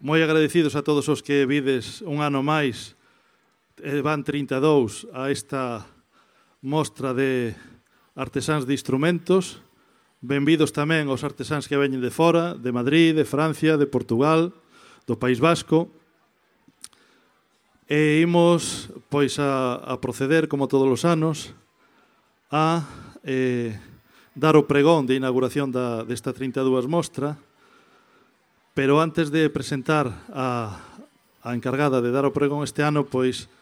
Moi agradecidos a todos os que vides un ano máis, eh, van 32 a esta mostra de artesáns de instrumentos. Benvidos tamén aos artesáns que veñen de fora, de Madrid, de Francia, de Portugal, do País Vasco. E imos pois a, a proceder, como todos os anos, a eh, dar o pregón de inauguración da, desta 32 mostra Pero antes de presentar a, a encargada de dar o pregón este ano, pois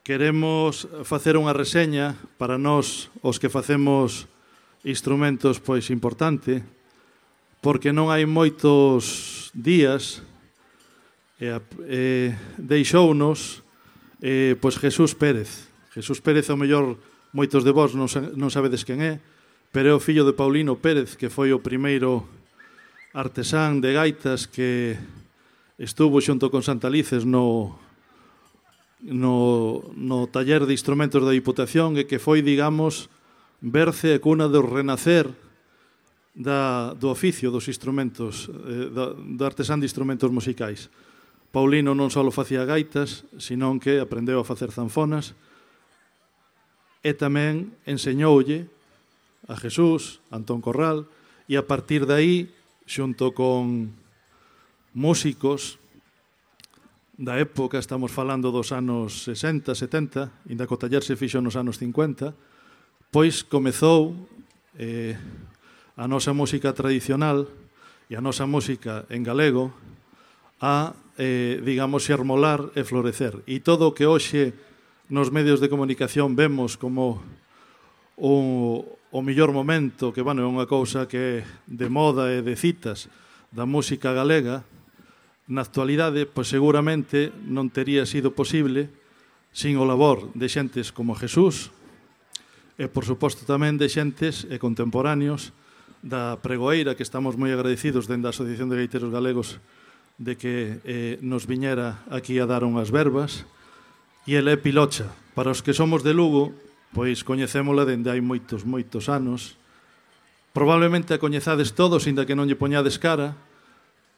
queremos facer unha reseña para nós os que facemos instrumentos pois importante, porque non hai moitos días e, e deixounos eh, pois Jesús Pérez. Jesús Pérez, ao mellor moitos de vós non, non sabedes quen é, pero é o fillo de Paulino Pérez, que foi o primeiro artesán de gaitas que estuvo xunto con Santalices no, no, no taller de instrumentos da Diputación e que foi, digamos, berce e cuna do renacer da, do oficio dos instrumentos, eh, da, do artesán de instrumentos musicais. Paulino non só facía gaitas, senón que aprendeu a facer zanfonas e tamén enseñoulle a Jesús, a Antón Corral, e a partir de aí xunto con músicos da época, estamos falando dos anos 60, 70, inda que o taller se fixo nos anos 50, pois comezou eh, a nosa música tradicional e a nosa música en galego a, eh, digamos, xermolar e florecer. E todo o que hoxe nos medios de comunicación vemos como o, o mellor momento, que bueno, é unha cousa que é de moda e de citas da música galega, na actualidade, pois seguramente non tería sido posible sin o labor de xentes como Jesús e, por suposto, tamén de xentes e contemporáneos da pregoeira, que estamos moi agradecidos dende a Asociación de Gaiteros Galegos de que eh, nos viñera aquí a dar unhas verbas, e el é Pilocha. Para os que somos de Lugo, Pois coñecémola dende hai moitos, moitos anos. Probablemente a coñezades todos, inda que non lle poñades cara,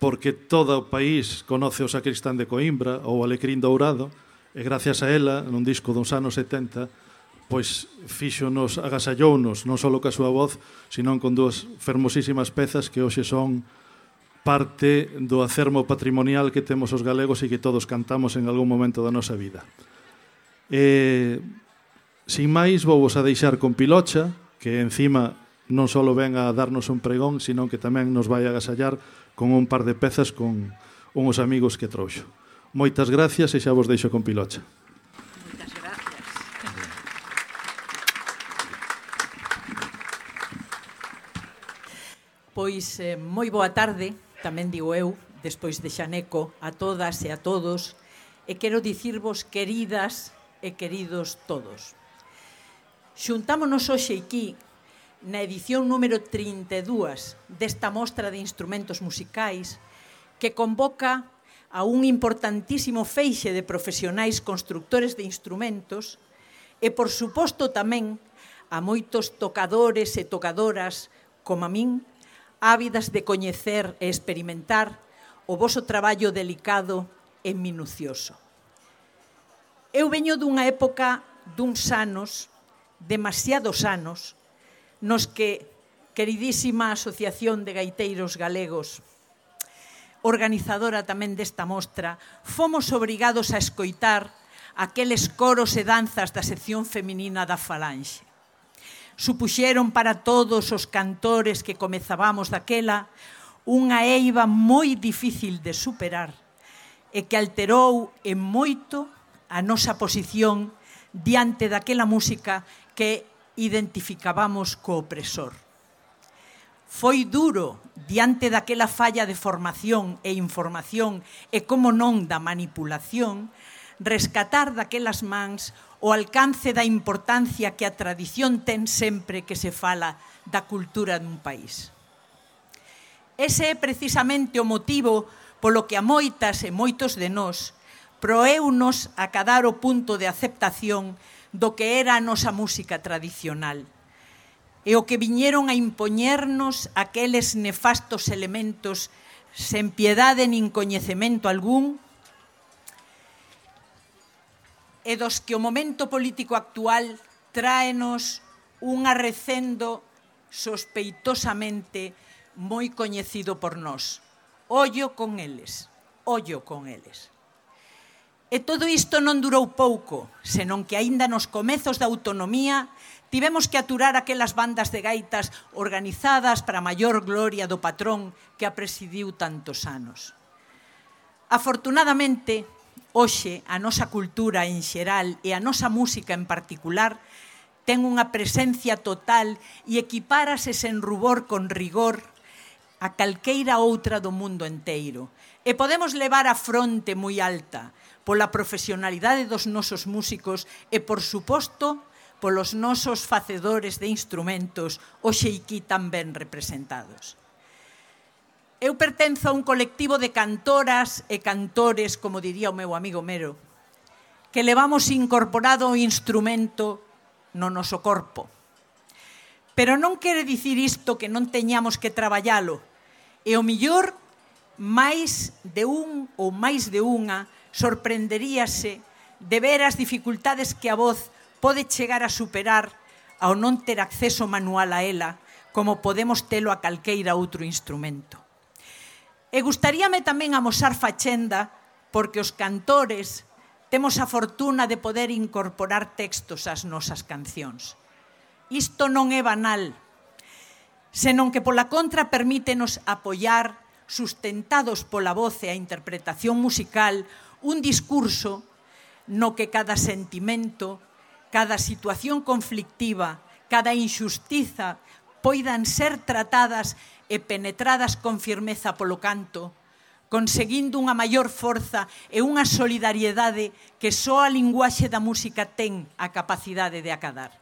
porque todo o país conoce o sacristán de Coimbra ou o alecrín dourado, e gracias a ela, nun disco dos anos 70, pois fíxonos, agasallounos, non só coa súa voz, senón con dúas fermosísimas pezas que hoxe son parte do acermo patrimonial que temos os galegos e que todos cantamos en algún momento da nosa vida. Eh, Sin máis, vou vos a deixar con Pilocha, que encima non só ven a darnos un pregón, sino que tamén nos vai a agasallar con un par de pezas con unhos amigos que trouxo. Moitas gracias e xa vos deixo con Pilocha. Pois eh, moi boa tarde, tamén digo eu, despois de Xaneco, a todas e a todos, e quero dicirvos queridas e queridos todos. Xuntámonos hoxe aquí na edición número 32 desta mostra de instrumentos musicais que convoca a un importantísimo feixe de profesionais constructores de instrumentos e, por suposto, tamén a moitos tocadores e tocadoras, como a min, ávidas de coñecer e experimentar o voso traballo delicado e minucioso. Eu veño dunha época duns anos demasiados anos nos que queridísima Asociación de Gaiteiros Galegos, organizadora tamén desta mostra, fomos obrigados a escoitar aqueles coros e danzas da sección feminina da Falange. Supuxeron para todos os cantores que comezábamos daquela unha eiva moi difícil de superar e que alterou en moito a nosa posición diante daquela música que identificábamos co opresor. Foi duro diante daquela falla de formación e información e como non da manipulación rescatar daquelas mans o alcance da importancia que a tradición ten sempre que se fala da cultura dun país. Ese é precisamente o motivo polo que a moitas e moitos de nós proeunos a cadar o punto de aceptación do que era a nosa música tradicional e o que viñeron a impoñernos aqueles nefastos elementos sen piedade nin coñecemento algún e dos que o momento político actual tráenos un arrecendo sospeitosamente moi coñecido por nós. Ollo con eles, ollo con eles. E todo isto non durou pouco, senón que aínda nos comezos da autonomía tivemos que aturar aquelas bandas de gaitas organizadas para a maior gloria do patrón que a presidiu tantos anos. Afortunadamente, hoxe a nosa cultura en xeral e a nosa música en particular ten unha presencia total e equipárase sen rubor con rigor a calqueira outra do mundo enteiro. E podemos levar a fronte moi alta, pola profesionalidade dos nosos músicos e, por suposto, polos nosos facedores de instrumentos, hoxe aquí tan ben representados. Eu pertenzo a un colectivo de cantoras e cantores, como diría o meu amigo Mero, que levamos incorporado o instrumento no noso corpo. Pero non quere dicir isto que non teñamos que traballalo, e o millor máis de un ou máis de unha sorprenderíase de ver as dificultades que a voz pode chegar a superar ao non ter acceso manual a ela, como podemos telo a calqueira outro instrumento. E gustaríame tamén amosar fachenda porque os cantores temos a fortuna de poder incorporar textos ás nosas cancións. Isto non é banal, senón que pola contra permítenos apoiar, sustentados pola voz e a interpretación musical, un discurso no que cada sentimento, cada situación conflictiva, cada injustiza poidan ser tratadas e penetradas con firmeza polo canto, conseguindo unha maior forza e unha solidariedade que só a linguaxe da música ten a capacidade de acadar.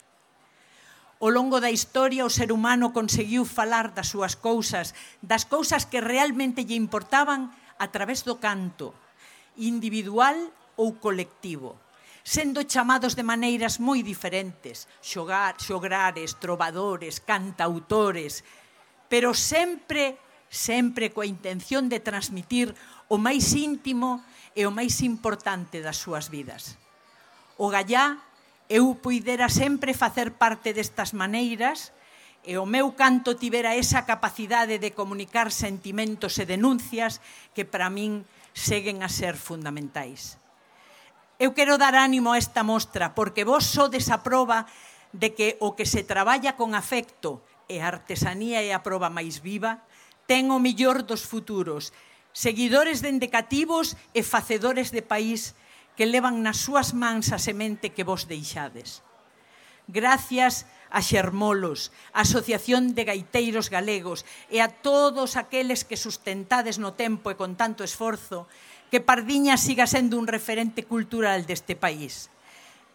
Ao longo da historia o ser humano conseguiu falar das súas cousas, das cousas que realmente lle importaban a través do canto, individual ou colectivo, sendo chamados de maneiras moi diferentes, xogar, xograres, trovadores, cantautores, pero sempre sempre coa intención de transmitir o máis íntimo e o máis importante das súas vidas. O gallá eu puidera sempre facer parte destas maneiras e o meu canto tivera esa capacidade de comunicar sentimentos e denuncias que para min seguen a ser fundamentais. Eu quero dar ánimo a esta mostra porque vos sodes a de que o que se traballa con afecto e a artesanía é a proba máis viva, ten o millor dos futuros, seguidores de indicativos e facedores de país que levan nas súas mans a semente que vos deixades. Gracias a Xermolos, a Asociación de Gaiteiros Galegos e a todos aqueles que sustentades no tempo e con tanto esforzo que Pardiña siga sendo un referente cultural deste país.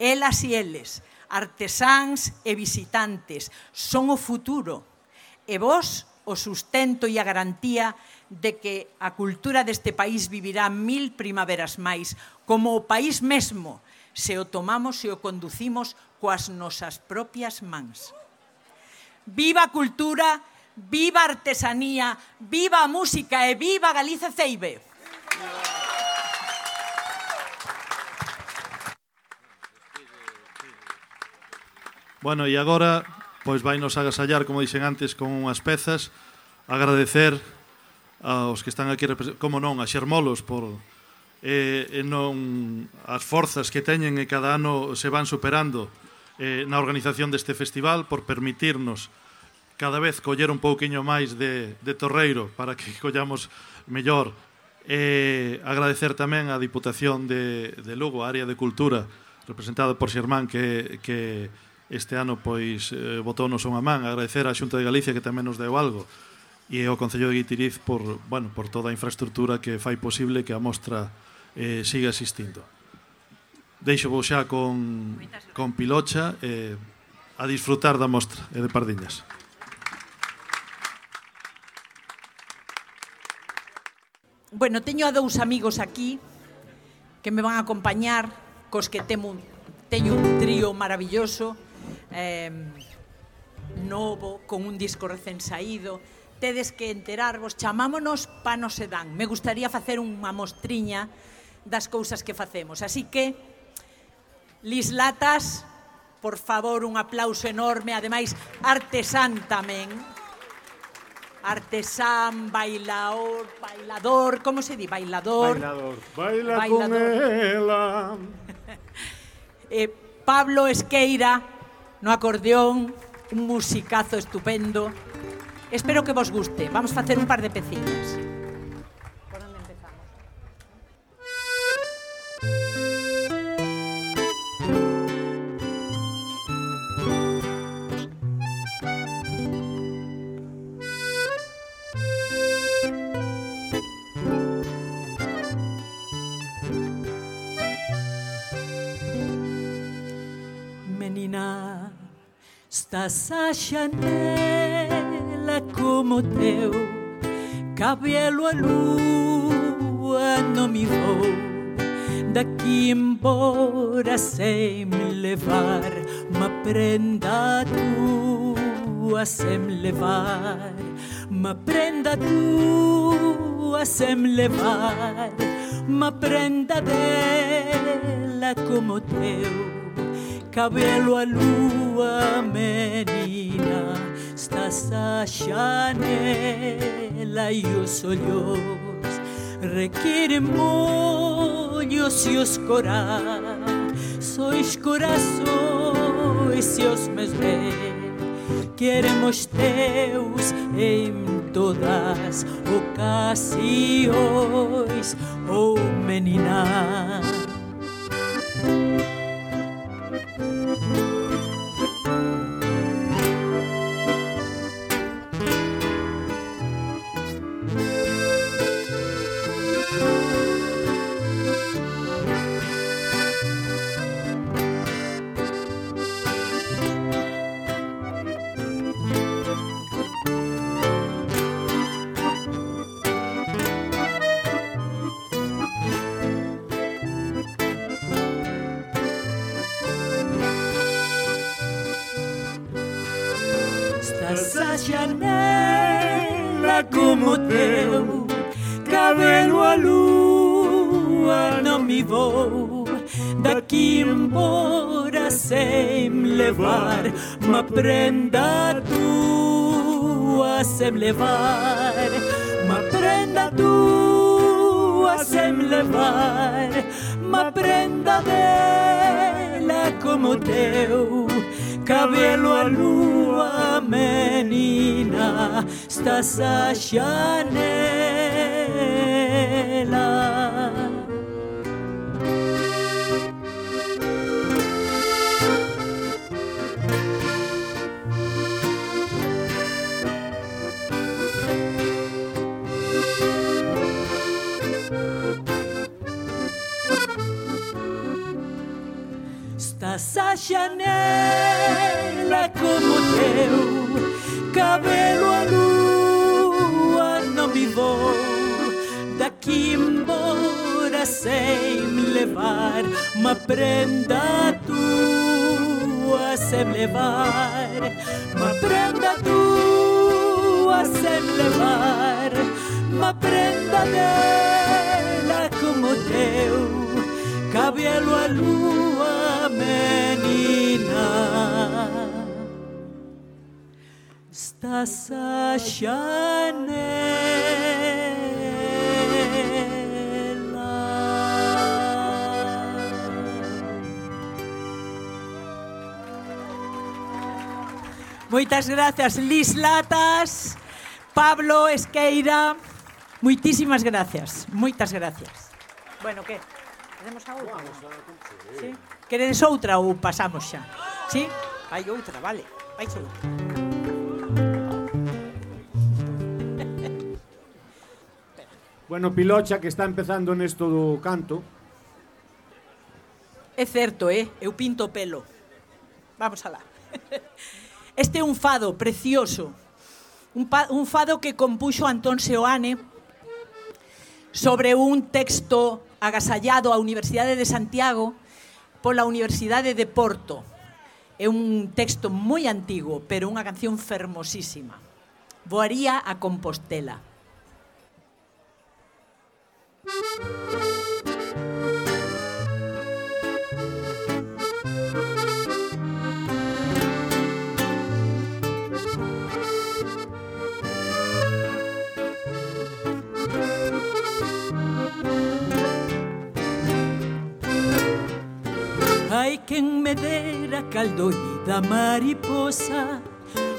Elas e eles, artesáns e visitantes, son o futuro e vos o sustento e a garantía de que a cultura deste país vivirá mil primaveras máis, como o país mesmo, se o tomamos e o conducimos coas nosas propias mans. Viva a cultura, viva a artesanía, viva a música e viva Galiza Ceibe. Bueno, e agora pois vai nos agasallar, como dixen antes, con unhas pezas, agradecer aos que están aquí, como non, a Xermolos por eh, non as forzas que teñen e cada ano se van superando eh, na organización deste festival por permitirnos cada vez coller un pouquiño máis de, de Torreiro para que collamos mellor. E eh, agradecer tamén a Diputación de, de Lugo, a área de Cultura representada por Xermán que, que este ano pois eh, botónos unha man, agradecer á Xunta de Galicia que tamén nos deu algo e ao Concello de Guitiriz por, bueno, por toda a infraestructura que fai posible que a mostra eh, siga existindo. Deixo vos xa con, con Pilocha eh, a disfrutar da mostra e de Pardiñas. Bueno, teño a dous amigos aquí que me van a acompañar cos que temo, teño un trío maravilloso eh, novo, con un disco recén saído tedes que enterarvos chamámonos Panos Sedán me gustaría facer unha mostriña das cousas que facemos. Así que, Lislatas, por favor, un aplauso enorme, ademais artesán tamén. Artesán, bailador, bailador, como se di? Bailador. Bailador. Baila bailador. con ela. eh, Pablo Esqueira no acordeón, un musicazo estupendo. Espero que vos guste. Vamos facer un par de peciñas. Estás a janela como teu. Cabelo a lua não me vou. Daqui embora sem me levar. Uma prenda tua sem me levar. Uma prenda tua sem me levar. Uma prenda dela como teu cabelo a lua menina estás a janela e os olhos requerem molhos e os corações corações se os meus queremos teus em todas ocasiões oh menina Estás a janela como teu. Cabelo a lua não me vou. Daqui embora sem levar. Uma prenda tua sem levar. Uma prenda tua sem levar. Uma prenda dela como teu. Cabelo a lua stas așa está Sasha nela como teu cabelo a lua não me vou daqui embora sem me levar. Uma prenda tua sem levar. Uma prenda tua sem levar. Uma prenda dela como teu. Cabelo a lua menina casa Chanela. Moitas gracias, Lis Latas, Pablo Esqueira. Moitísimas gracias, moitas gracias. Bueno, que? Facemos a outra? Sí. Queredes outra ou pasamos xa? Sí? Hai outra, vale. Vai outra. Bueno, Pilocha que está empezando nesto do canto. É certo, eh? Eu pinto o pelo. Vamos alá. Este é un fado precioso. Un, pa, un fado que compuxo Antón Seoane sobre un texto agasallado á Universidade de Santiago pola Universidade de Porto. É un texto moi antigo, pero unha canción fermosísima. Voaría a Compostela. Hay quien me dé caldo y la mariposa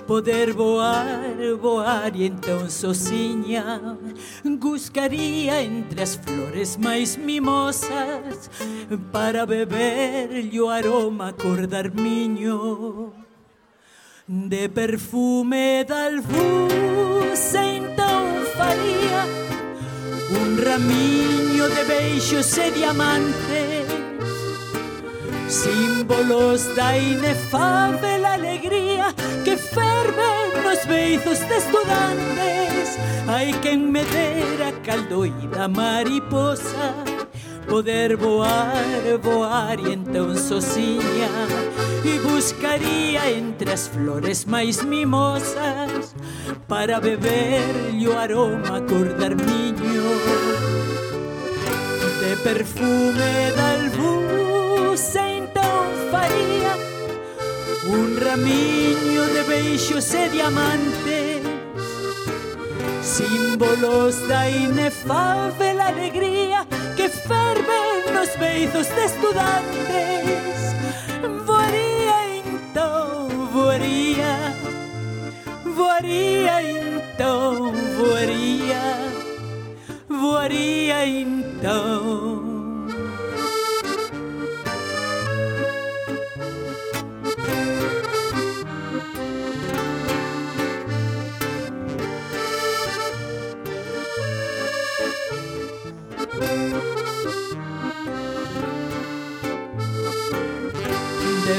Poder voar, voar e então sozinha Buscaría entre as flores máis mimosas Para beber o aroma cor de armiño De perfume de albuce então faría Un ramiño de beijos e diamantes símbolos da inefable la alegría que ferven los beizos de estudiantes. Hay que meter a caldo y da mariposa, poder voar, voar y entonces. Y buscaría entre las flores más mimosas para beber yo aroma acordar niño de perfume de. faría un ramiño de beixos e diamantes Símbolos da inefable alegría que ferven nos beizos de estudantes. Voaría então, voaría Voaría então, voaría Voaría então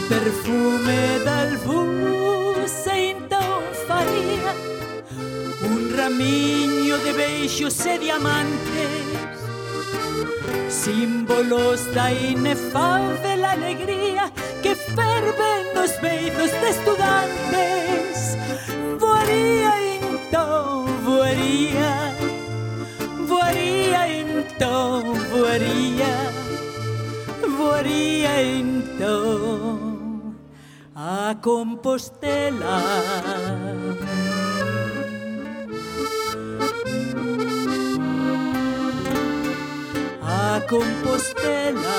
perfume de albuce então faría un ramiño de beijos e diamantes símbolos da inefável alegría que ferven nos beizos de estudantes. Voaría então voaría a Compostela. A Compostela.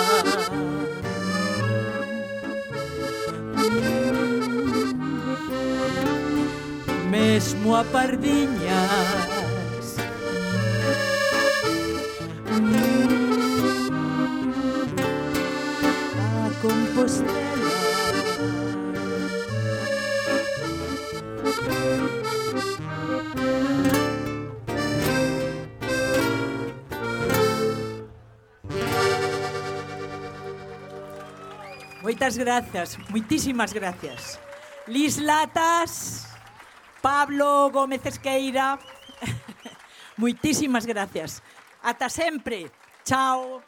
Mesmo a Pardiñas Moitas grazas, gracias. Lis Latas, Pablo Gómez Esqueira, moitísimas gracias. Ata sempre. Chao.